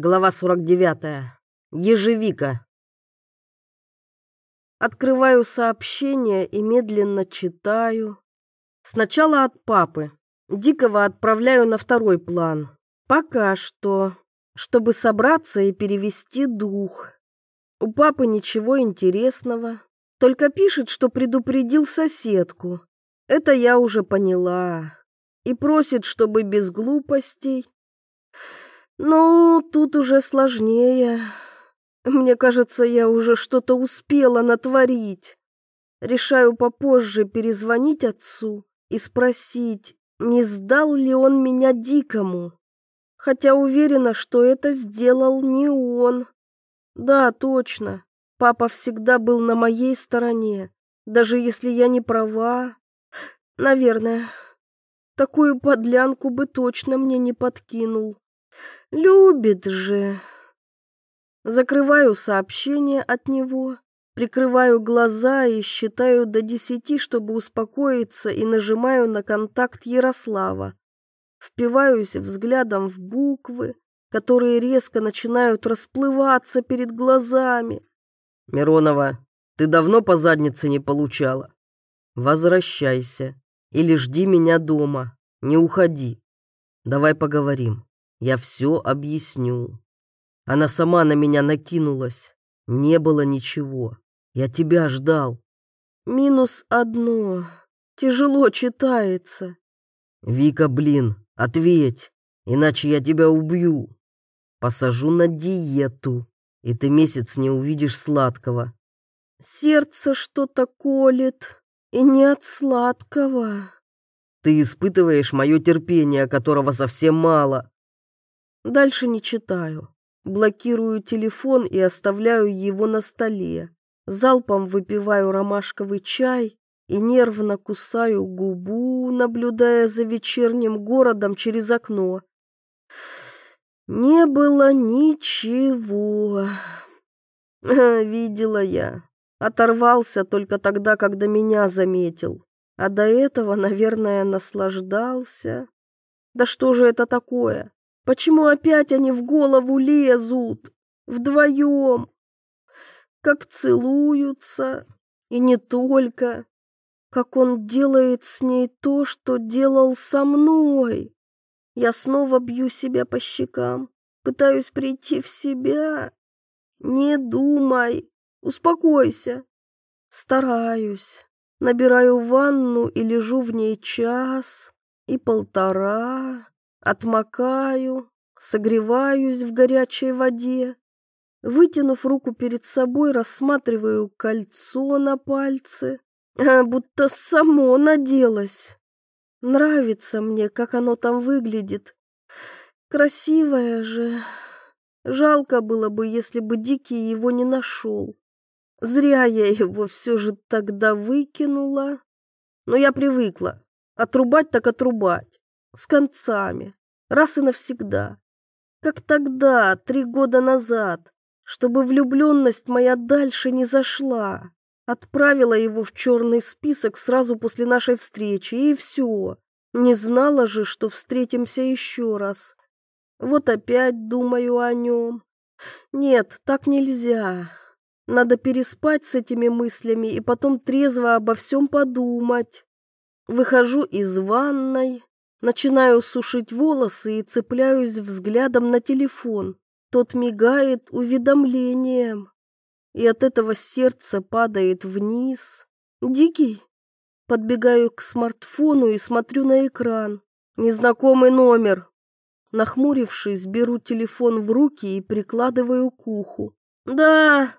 Глава 49. Ежевика. Открываю сообщение и медленно читаю. Сначала от папы. Дикого отправляю на второй план. Пока что, чтобы собраться и перевести дух. У папы ничего интересного. Только пишет, что предупредил соседку. Это я уже поняла. И просит, чтобы без глупостей. Ну, тут уже сложнее. Мне кажется, я уже что-то успела натворить. Решаю попозже перезвонить отцу и спросить, не сдал ли он меня дикому. Хотя уверена, что это сделал не он. Да, точно. Папа всегда был на моей стороне, даже если я не права. Наверное, такую подлянку бы точно мне не подкинул. Любит же. Закрываю сообщение от него, прикрываю глаза и считаю до десяти, чтобы успокоиться, и нажимаю на контакт Ярослава. Впиваюсь взглядом в буквы, которые резко начинают расплываться перед глазами. «Миронова, ты давно по заднице не получала? Возвращайся или жди меня дома, не уходи. Давай поговорим». Я все объясню. Она сама на меня накинулась. Не было ничего. Я тебя ждал. Минус одно. Тяжело читается. Вика, блин, ответь, иначе я тебя убью. Посажу на диету, и ты месяц не увидишь сладкого. Сердце что-то колет, и не от сладкого. Ты испытываешь мое терпение, которого совсем мало. Дальше не читаю. Блокирую телефон и оставляю его на столе. Залпом выпиваю ромашковый чай и нервно кусаю губу, наблюдая за вечерним городом через окно. Не было ничего. Видела я. Оторвался только тогда, когда меня заметил. А до этого, наверное, наслаждался. Да что же это такое? Почему опять они в голову лезут? Вдвоем. Как целуются. И не только. Как он делает с ней то, что делал со мной. Я снова бью себя по щекам. Пытаюсь прийти в себя. Не думай. Успокойся. Стараюсь. Набираю ванну и лежу в ней час и полтора. Отмокаю, согреваюсь в горячей воде. Вытянув руку перед собой, рассматриваю кольцо на пальце, а будто само наделось. Нравится мне, как оно там выглядит. Красивое же. Жалко было бы, если бы Дикий его не нашел. Зря я его все же тогда выкинула. Но я привыкла. Отрубать так отрубать с концами, раз и навсегда. Как тогда, три года назад, чтобы влюбленность моя дальше не зашла. Отправила его в черный список сразу после нашей встречи, и все. Не знала же, что встретимся еще раз. Вот опять думаю о нем. Нет, так нельзя. Надо переспать с этими мыслями и потом трезво обо всем подумать. Выхожу из ванной, Начинаю сушить волосы и цепляюсь взглядом на телефон. Тот мигает уведомлением. И от этого сердце падает вниз. Дикий. Подбегаю к смартфону и смотрю на экран. Незнакомый номер. Нахмурившись, беру телефон в руки и прикладываю к уху. «Да».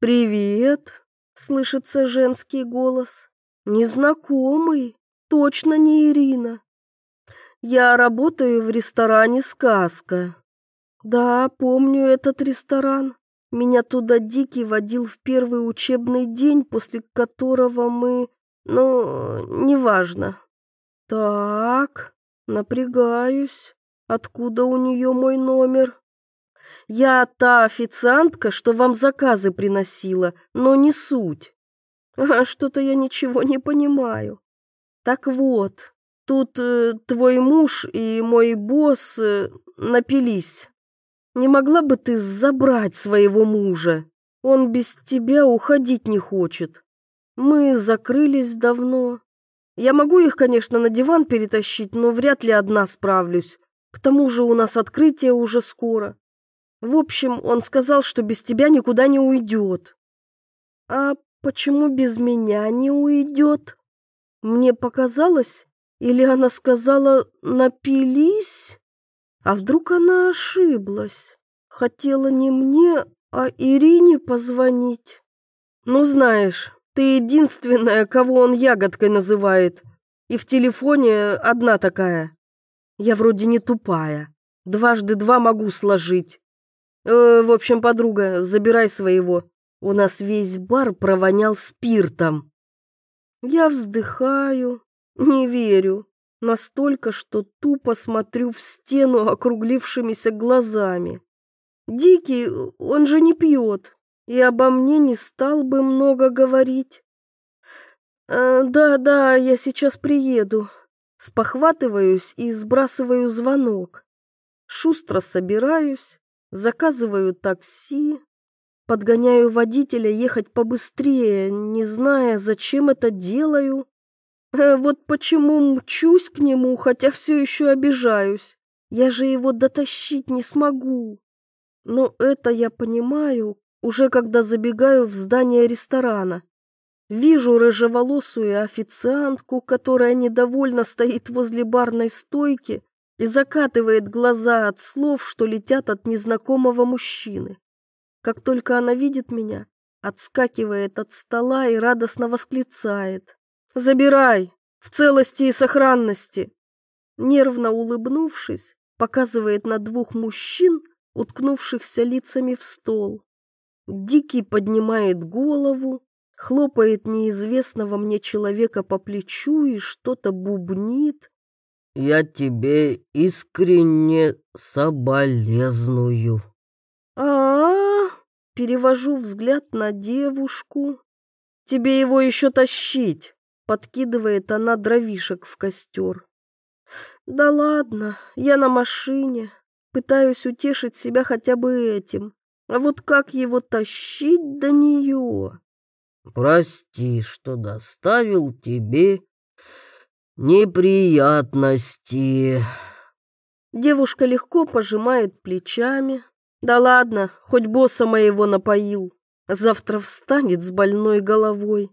«Привет», — слышится женский голос. «Незнакомый, точно не Ирина». Я работаю в ресторане «Сказка». Да, помню этот ресторан. Меня туда Дикий водил в первый учебный день, после которого мы... Ну, неважно. Так, напрягаюсь. Откуда у нее мой номер? Я та официантка, что вам заказы приносила, но не суть. А что-то я ничего не понимаю. Так вот, Тут э, твой муж и мой босс э, напились. Не могла бы ты забрать своего мужа? Он без тебя уходить не хочет. Мы закрылись давно. Я могу их, конечно, на диван перетащить, но вряд ли одна справлюсь. К тому же у нас открытие уже скоро. В общем, он сказал, что без тебя никуда не уйдет. А почему без меня не уйдет? Мне показалось, или она сказала «напились»? А вдруг она ошиблась? Хотела не мне, а Ирине позвонить. Ну, знаешь, ты единственная, кого он ягодкой называет. И в телефоне одна такая. Я вроде не тупая. Дважды два могу сложить. Э, в общем, подруга, забирай своего. У нас весь бар провонял спиртом. Я вздыхаю, не верю. Настолько, что тупо смотрю в стену округлившимися глазами. Дикий, он же не пьет, и обо мне не стал бы много говорить. «Э, «Да, да, я сейчас приеду». Спохватываюсь и сбрасываю звонок. Шустро собираюсь, заказываю такси, подгоняю водителя ехать побыстрее, не зная, зачем это делаю. Э, вот почему мчусь к нему, хотя все еще обижаюсь. Я же его дотащить не смогу. Но это я понимаю, уже когда забегаю в здание ресторана. Вижу рыжеволосую официантку, которая недовольно стоит возле барной стойки и закатывает глаза от слов, что летят от незнакомого мужчины. Как только она видит меня, отскакивает от стола и радостно восклицает. «Забирай! В целости и сохранности!» Нервно улыбнувшись, показывает на двух мужчин, уткнувшихся лицами в стол. Дикий поднимает голову, хлопает неизвестного мне человека по плечу и что-то бубнит. «Я тебе искренне соболезную». А, -а, а Перевожу взгляд на девушку. «Тебе его еще тащить!» — подкидывает она дровишек в костер. «Да ладно, я на машине. Пытаюсь утешить себя хотя бы этим. А вот как его тащить до нее?» «Прости, что доставил тебе неприятности». Девушка легко пожимает плечами. «Да ладно, хоть босса моего напоил. Завтра встанет с больной головой».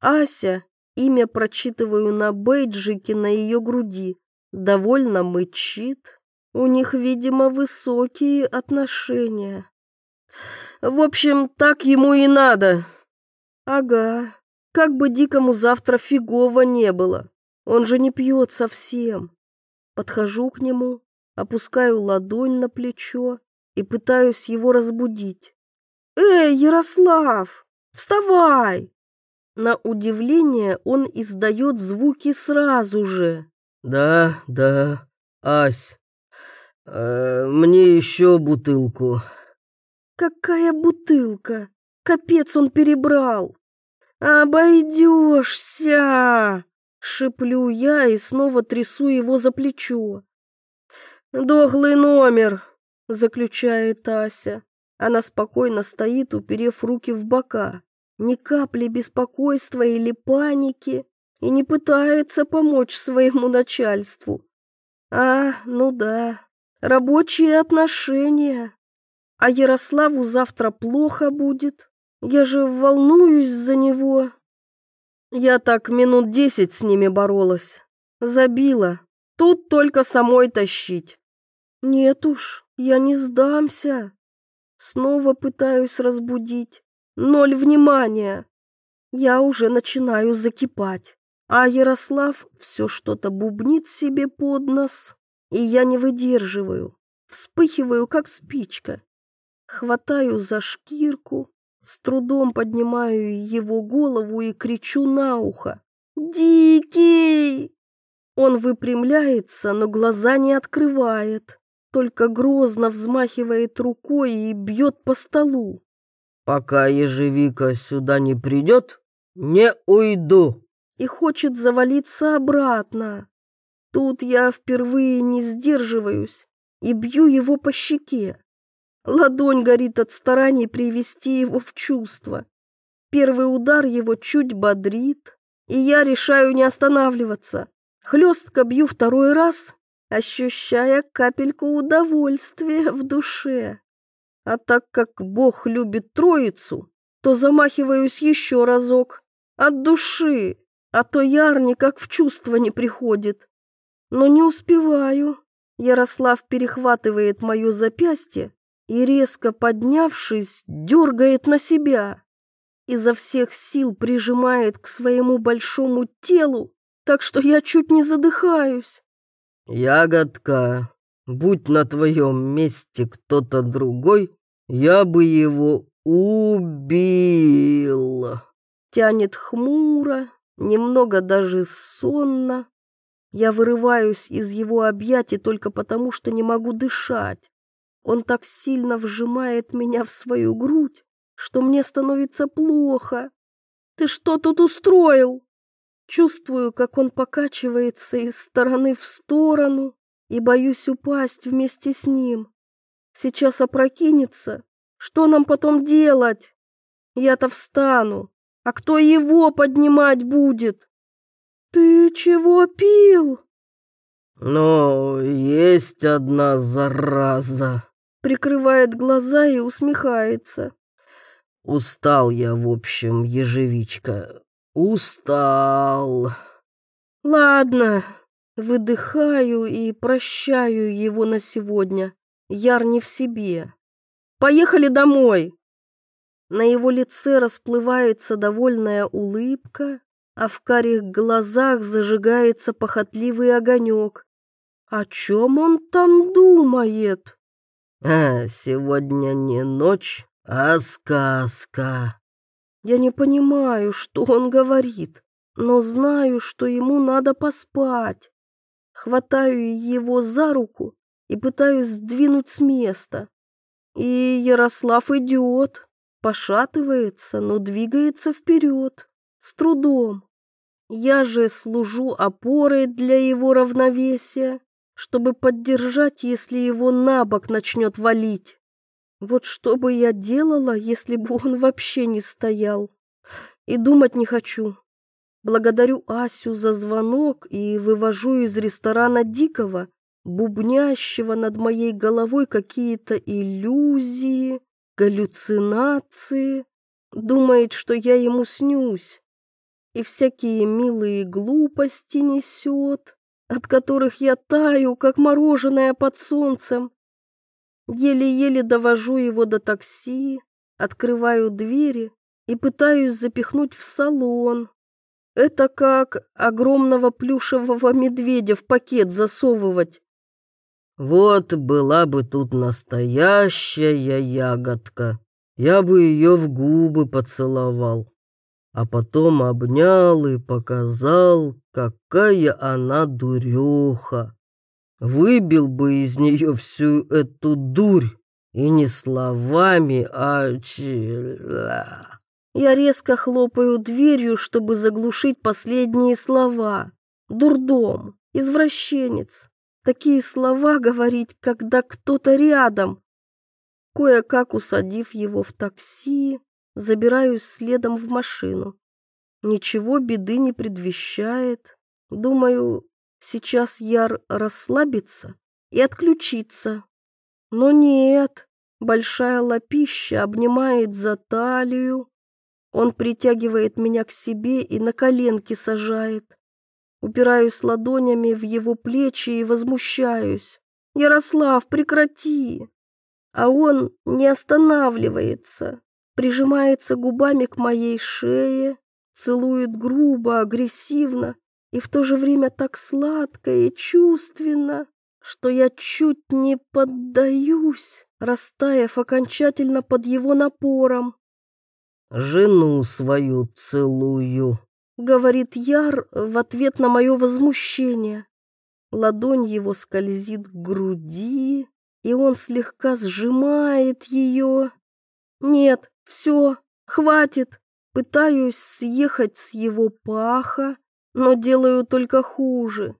Ася, имя прочитываю на бейджике на ее груди, довольно мычит. У них, видимо, высокие отношения. В общем, так ему и надо. Ага, как бы дикому завтра фигово не было. Он же не пьет совсем. Подхожу к нему, опускаю ладонь на плечо и пытаюсь его разбудить. «Эй, Ярослав, вставай!» На удивление он издает звуки сразу же. «Да, да, Ась, э, мне еще бутылку». «Какая бутылка? Капец он перебрал!» «Обойдешься!» — шеплю я и снова трясу его за плечо. «Дохлый номер!» — заключает Ася. Она спокойно стоит, уперев руки в бока. Ни капли беспокойства или паники и не пытается помочь своему начальству. А, ну да, рабочие отношения. А Ярославу завтра плохо будет. Я же волнуюсь за него. Я так минут десять с ними боролась. Забила. Тут только самой тащить. Нет уж, я не сдамся. Снова пытаюсь разбудить. Ноль внимания. Я уже начинаю закипать. А Ярослав все что-то бубнит себе под нос. И я не выдерживаю. Вспыхиваю, как спичка. Хватаю за шкирку, с трудом поднимаю его голову и кричу на ухо. «Дикий!» Он выпрямляется, но глаза не открывает, только грозно взмахивает рукой и бьет по столу. «Пока ежевика сюда не придет, не уйду!» И хочет завалиться обратно. Тут я впервые не сдерживаюсь и бью его по щеке. Ладонь горит от стараний привести его в чувство. Первый удар его чуть бодрит, и я решаю не останавливаться. Хлестко бью второй раз, ощущая капельку удовольствия в душе. А так как Бог любит троицу, то замахиваюсь еще разок. От души, а то Яр никак в чувство не приходит. Но не успеваю. Ярослав перехватывает мое запястье и, резко поднявшись, дергает на себя. Изо всех сил прижимает к своему большому телу, так что я чуть не задыхаюсь. «Ягодка, будь на твоем месте кто-то другой, я бы его убил!» Тянет хмуро, немного даже сонно. Я вырываюсь из его объятий только потому, что не могу дышать. Он так сильно вжимает меня в свою грудь, что мне становится плохо. Ты что тут устроил? Чувствую, как он покачивается из стороны в сторону и боюсь упасть вместе с ним. Сейчас опрокинется. Что нам потом делать? Я-то встану, а кто его поднимать будет? Ты чего пил? Но есть одна зараза. Прикрывает глаза и усмехается. Устал я, в общем, ежевичка. Устал. Ладно, выдыхаю и прощаю его на сегодня. Яр не в себе. Поехали домой. На его лице расплывается довольная улыбка, а в карих глазах зажигается похотливый огонек. О чем он там думает? А, сегодня не ночь, а сказка. Я не понимаю, что он говорит, но знаю, что ему надо поспать. Хватаю его за руку и пытаюсь сдвинуть с места. И Ярослав идет, пошатывается, но двигается вперед, с трудом. Я же служу опорой для его равновесия, чтобы поддержать, если его на бок начнет валить. Вот что бы я делала, если бы он вообще не стоял? И думать не хочу. Благодарю Асю за звонок и вывожу из ресторана Дикого, бубнящего над моей головой какие-то иллюзии, галлюцинации. Думает, что я ему снюсь. И всякие милые глупости несет, от которых я таю, как мороженое под солнцем. Еле-еле довожу его до такси, открываю двери и пытаюсь запихнуть в салон. Это как огромного плюшевого медведя в пакет засовывать. Вот была бы тут настоящая ягодка, я бы ее в губы поцеловал, а потом обнял и показал, какая она дуреха выбил бы из нее всю эту дурь, и не словами, а... Я резко хлопаю дверью, чтобы заглушить последние слова. Дурдом, извращенец. Такие слова говорить, когда кто-то рядом. Кое-как усадив его в такси, забираюсь следом в машину. Ничего беды не предвещает. Думаю, Сейчас Яр расслабится и отключится. Но нет, большая лапища обнимает за талию. Он притягивает меня к себе и на коленки сажает. Упираюсь ладонями в его плечи и возмущаюсь. «Ярослав, прекрати!» А он не останавливается, прижимается губами к моей шее, целует грубо, агрессивно и в то же время так сладко и чувственно, что я чуть не поддаюсь, растаяв окончательно под его напором. «Жену свою целую», — говорит Яр в ответ на мое возмущение. Ладонь его скользит к груди, и он слегка сжимает ее. «Нет, все, хватит!» Пытаюсь съехать с его паха, но делаю только хуже.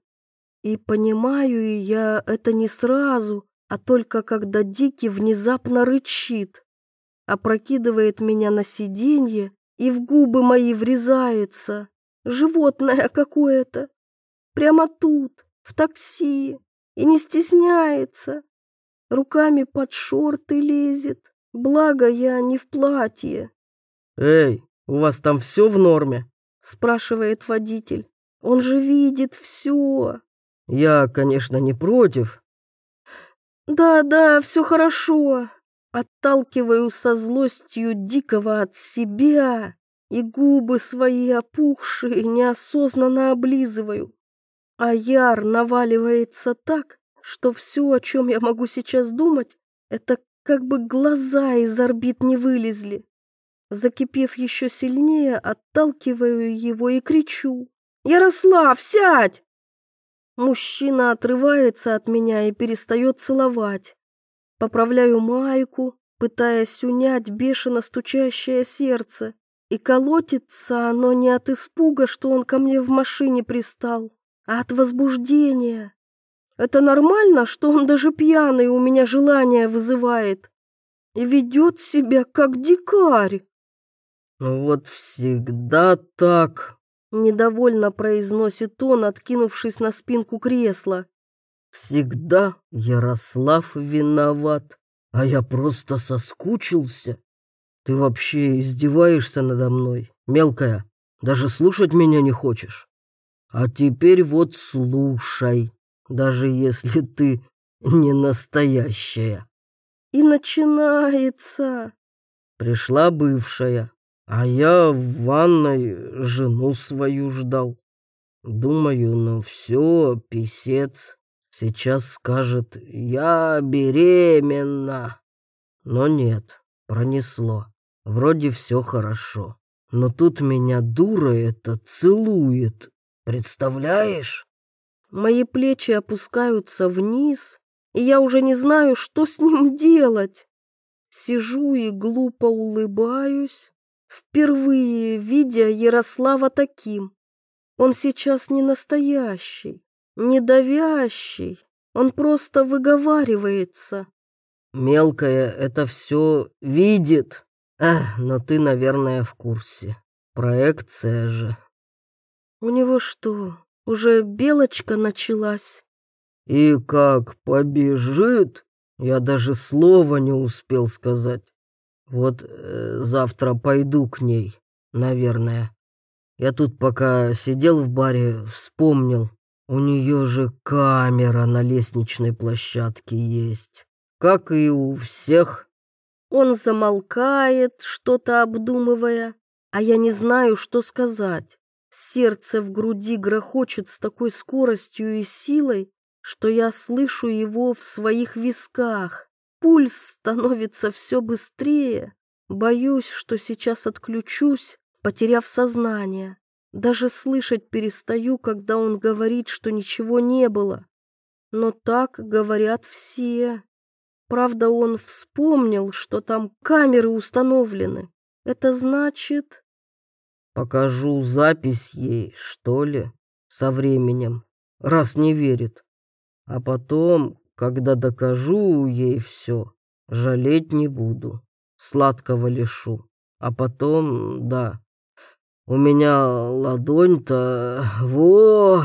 И понимаю я это не сразу, а только когда Дикий внезапно рычит, опрокидывает меня на сиденье и в губы мои врезается. Животное какое-то. Прямо тут, в такси, и не стесняется. Руками под шорты лезет, благо я не в платье. «Эй, у вас там все в норме?» спрашивает водитель. Он же видит все. Я, конечно, не против. Да, да, все хорошо. Отталкиваю со злостью дикого от себя и губы свои опухшие неосознанно облизываю. А яр наваливается так, что все, о чем я могу сейчас думать, это как бы глаза из орбит не вылезли. Закипев еще сильнее, отталкиваю его и кричу. «Ярослав, сядь!» Мужчина отрывается от меня и перестает целовать. Поправляю майку, пытаясь унять бешено стучащее сердце. И колотится оно не от испуга, что он ко мне в машине пристал, а от возбуждения. Это нормально, что он даже пьяный у меня желание вызывает и ведет себя как дикарь. «Вот всегда так», — недовольно произносит он, откинувшись на спинку кресла. «Всегда Ярослав виноват, а я просто соскучился. Ты вообще издеваешься надо мной, мелкая, даже слушать меня не хочешь. А теперь вот слушай, даже если ты не настоящая». И начинается. Пришла бывшая, а я в ванной жену свою ждал. Думаю, ну все, писец. Сейчас скажет, я беременна. Но нет, пронесло. Вроде все хорошо. Но тут меня дура эта целует. Представляешь? Мои плечи опускаются вниз, и я уже не знаю, что с ним делать. Сижу и глупо улыбаюсь, впервые видя Ярослава таким. Он сейчас не настоящий, не давящий, он просто выговаривается. Мелкая это все видит. Эх, но ты, наверное, в курсе. Проекция же. У него что, уже белочка началась? И как побежит, я даже слова не успел сказать. Вот э, завтра пойду к ней, наверное. Я тут пока сидел в баре, вспомнил. У нее же камера на лестничной площадке есть, как и у всех. Он замолкает, что-то обдумывая, а я не знаю, что сказать. Сердце в груди грохочет с такой скоростью и силой, что я слышу его в своих висках. Пульс становится все быстрее. Боюсь, что сейчас отключусь, потеряв сознание. Даже слышать перестаю, когда он говорит, что ничего не было. Но так говорят все. Правда, он вспомнил, что там камеры установлены. Это значит... Покажу запись ей, что ли, со временем, раз не верит. А потом, когда докажу ей все, жалеть не буду, сладкого лишу. А потом, да, у меня ладонь-то... Во!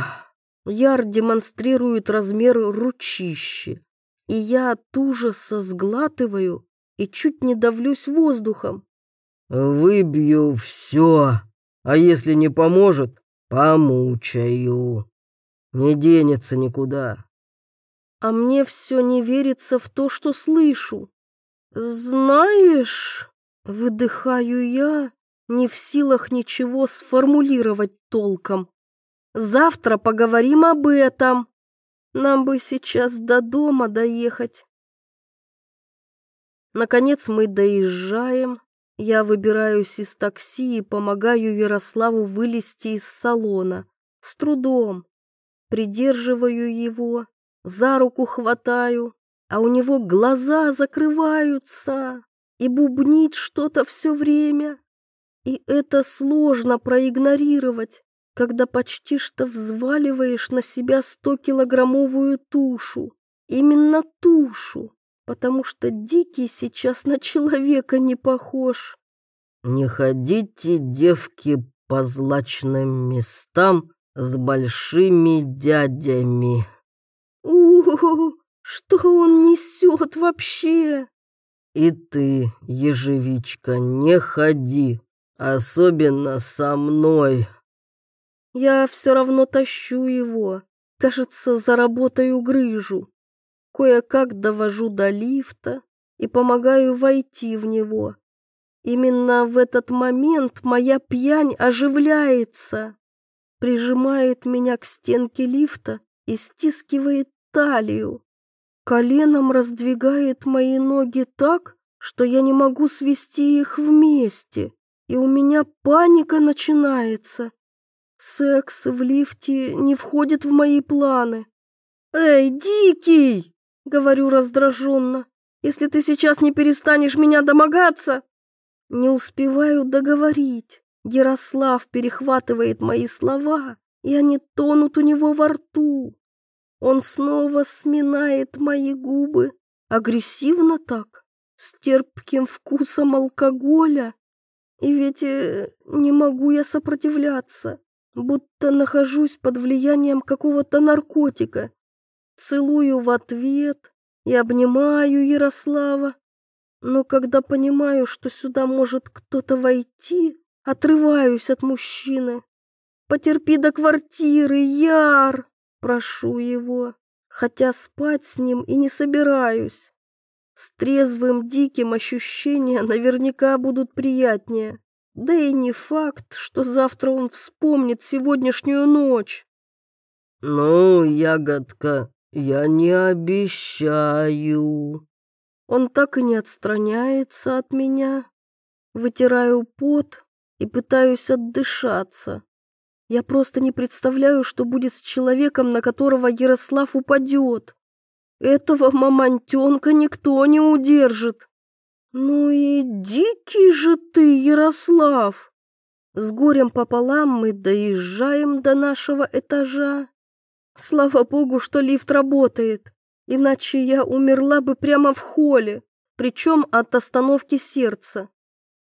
Яр демонстрирует размер ручищи, и я от ужаса сглатываю и чуть не давлюсь воздухом. Выбью все, а если не поможет, помучаю. Не денется никуда а мне все не верится в то, что слышу. Знаешь, выдыхаю я, не в силах ничего сформулировать толком. Завтра поговорим об этом. Нам бы сейчас до дома доехать. Наконец мы доезжаем. Я выбираюсь из такси и помогаю Ярославу вылезти из салона. С трудом. Придерживаю его, за руку хватаю, а у него глаза закрываются и бубнит что-то все время. И это сложно проигнорировать, когда почти что взваливаешь на себя сто килограммовую тушу. Именно тушу, потому что Дикий сейчас на человека не похож. Не ходите, девки, по злачным местам с большими дядями. -у что он несет вообще? И ты, ежевичка, не ходи, особенно со мной. Я все равно тащу его. Кажется, заработаю грыжу. Кое-как довожу до лифта и помогаю войти в него. Именно в этот момент моя пьянь оживляется, прижимает меня к стенке лифта и стискивает талию. Коленом раздвигает мои ноги так, что я не могу свести их вместе, и у меня паника начинается. Секс в лифте не входит в мои планы. «Эй, Дикий!» — говорю раздраженно. «Если ты сейчас не перестанешь меня домогаться...» Не успеваю договорить. Ярослав перехватывает мои слова, и они тонут у него во рту. Он снова сминает мои губы, агрессивно так, с терпким вкусом алкоголя. И ведь э, не могу я сопротивляться, будто нахожусь под влиянием какого-то наркотика. Целую в ответ и обнимаю Ярослава. Но когда понимаю, что сюда может кто-то войти, отрываюсь от мужчины. Потерпи до квартиры, Яр, прошу его, хотя спать с ним и не собираюсь. С трезвым диким ощущения наверняка будут приятнее. Да и не факт, что завтра он вспомнит сегодняшнюю ночь. «Ну, ягодка, я не обещаю». Он так и не отстраняется от меня. Вытираю пот и пытаюсь отдышаться. Я просто не представляю, что будет с человеком, на которого Ярослав упадет. Этого мамонтенка никто не удержит. Ну и дикий же ты, Ярослав! С горем пополам мы доезжаем до нашего этажа. Слава богу, что лифт работает, иначе я умерла бы прямо в холле, причем от остановки сердца.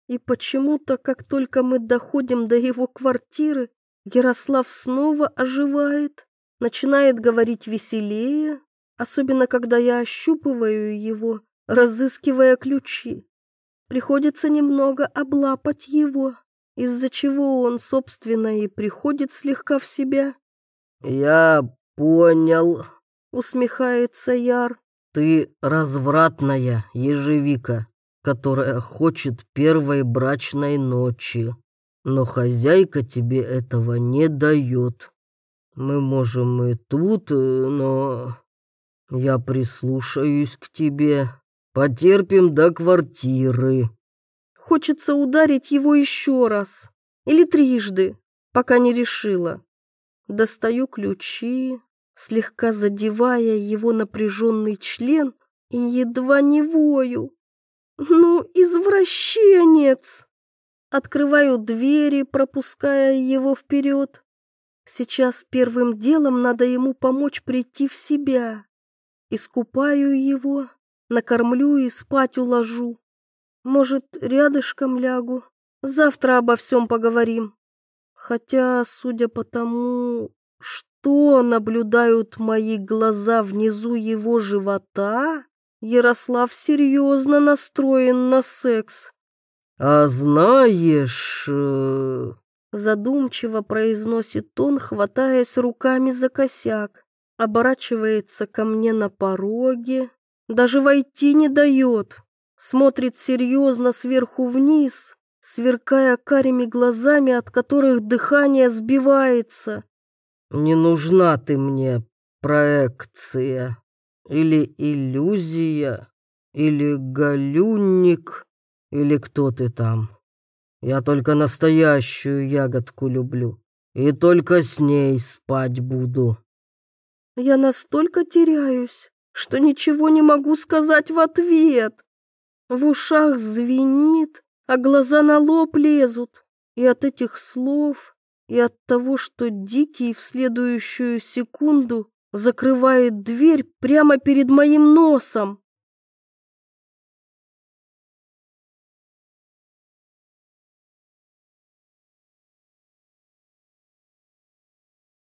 И почему-то, как только мы доходим до его квартиры, Ярослав снова оживает, начинает говорить веселее, особенно когда я ощупываю его разыскивая ключи. Приходится немного облапать его, из-за чего он, собственно, и приходит слегка в себя. «Я понял», — усмехается Яр. «Ты развратная ежевика, которая хочет первой брачной ночи, но хозяйка тебе этого не дает. Мы можем и тут, но я прислушаюсь к тебе, Потерпим до квартиры. Хочется ударить его еще раз. Или трижды, пока не решила. Достаю ключи, слегка задевая его напряженный член, и едва не вою. Ну, извращенец! Открываю двери, пропуская его вперед. Сейчас первым делом надо ему помочь прийти в себя. Искупаю его, накормлю и спать уложу. Может, рядышком лягу. Завтра обо всем поговорим. Хотя, судя по тому, что наблюдают мои глаза внизу его живота, Ярослав серьезно настроен на секс. «А знаешь...» э, Задумчиво произносит он, хватаясь руками за косяк. Оборачивается ко мне на пороге, даже войти не дает. Смотрит серьезно сверху вниз, сверкая карими глазами, от которых дыхание сбивается. «Не нужна ты мне проекция, или иллюзия, или галюнник, или кто ты там. Я только настоящую ягодку люблю, и только с ней спать буду». Я настолько теряюсь, что ничего не могу сказать в ответ. В ушах звенит, а глаза на лоб лезут. И от этих слов, и от того, что Дикий в следующую секунду закрывает дверь прямо перед моим носом.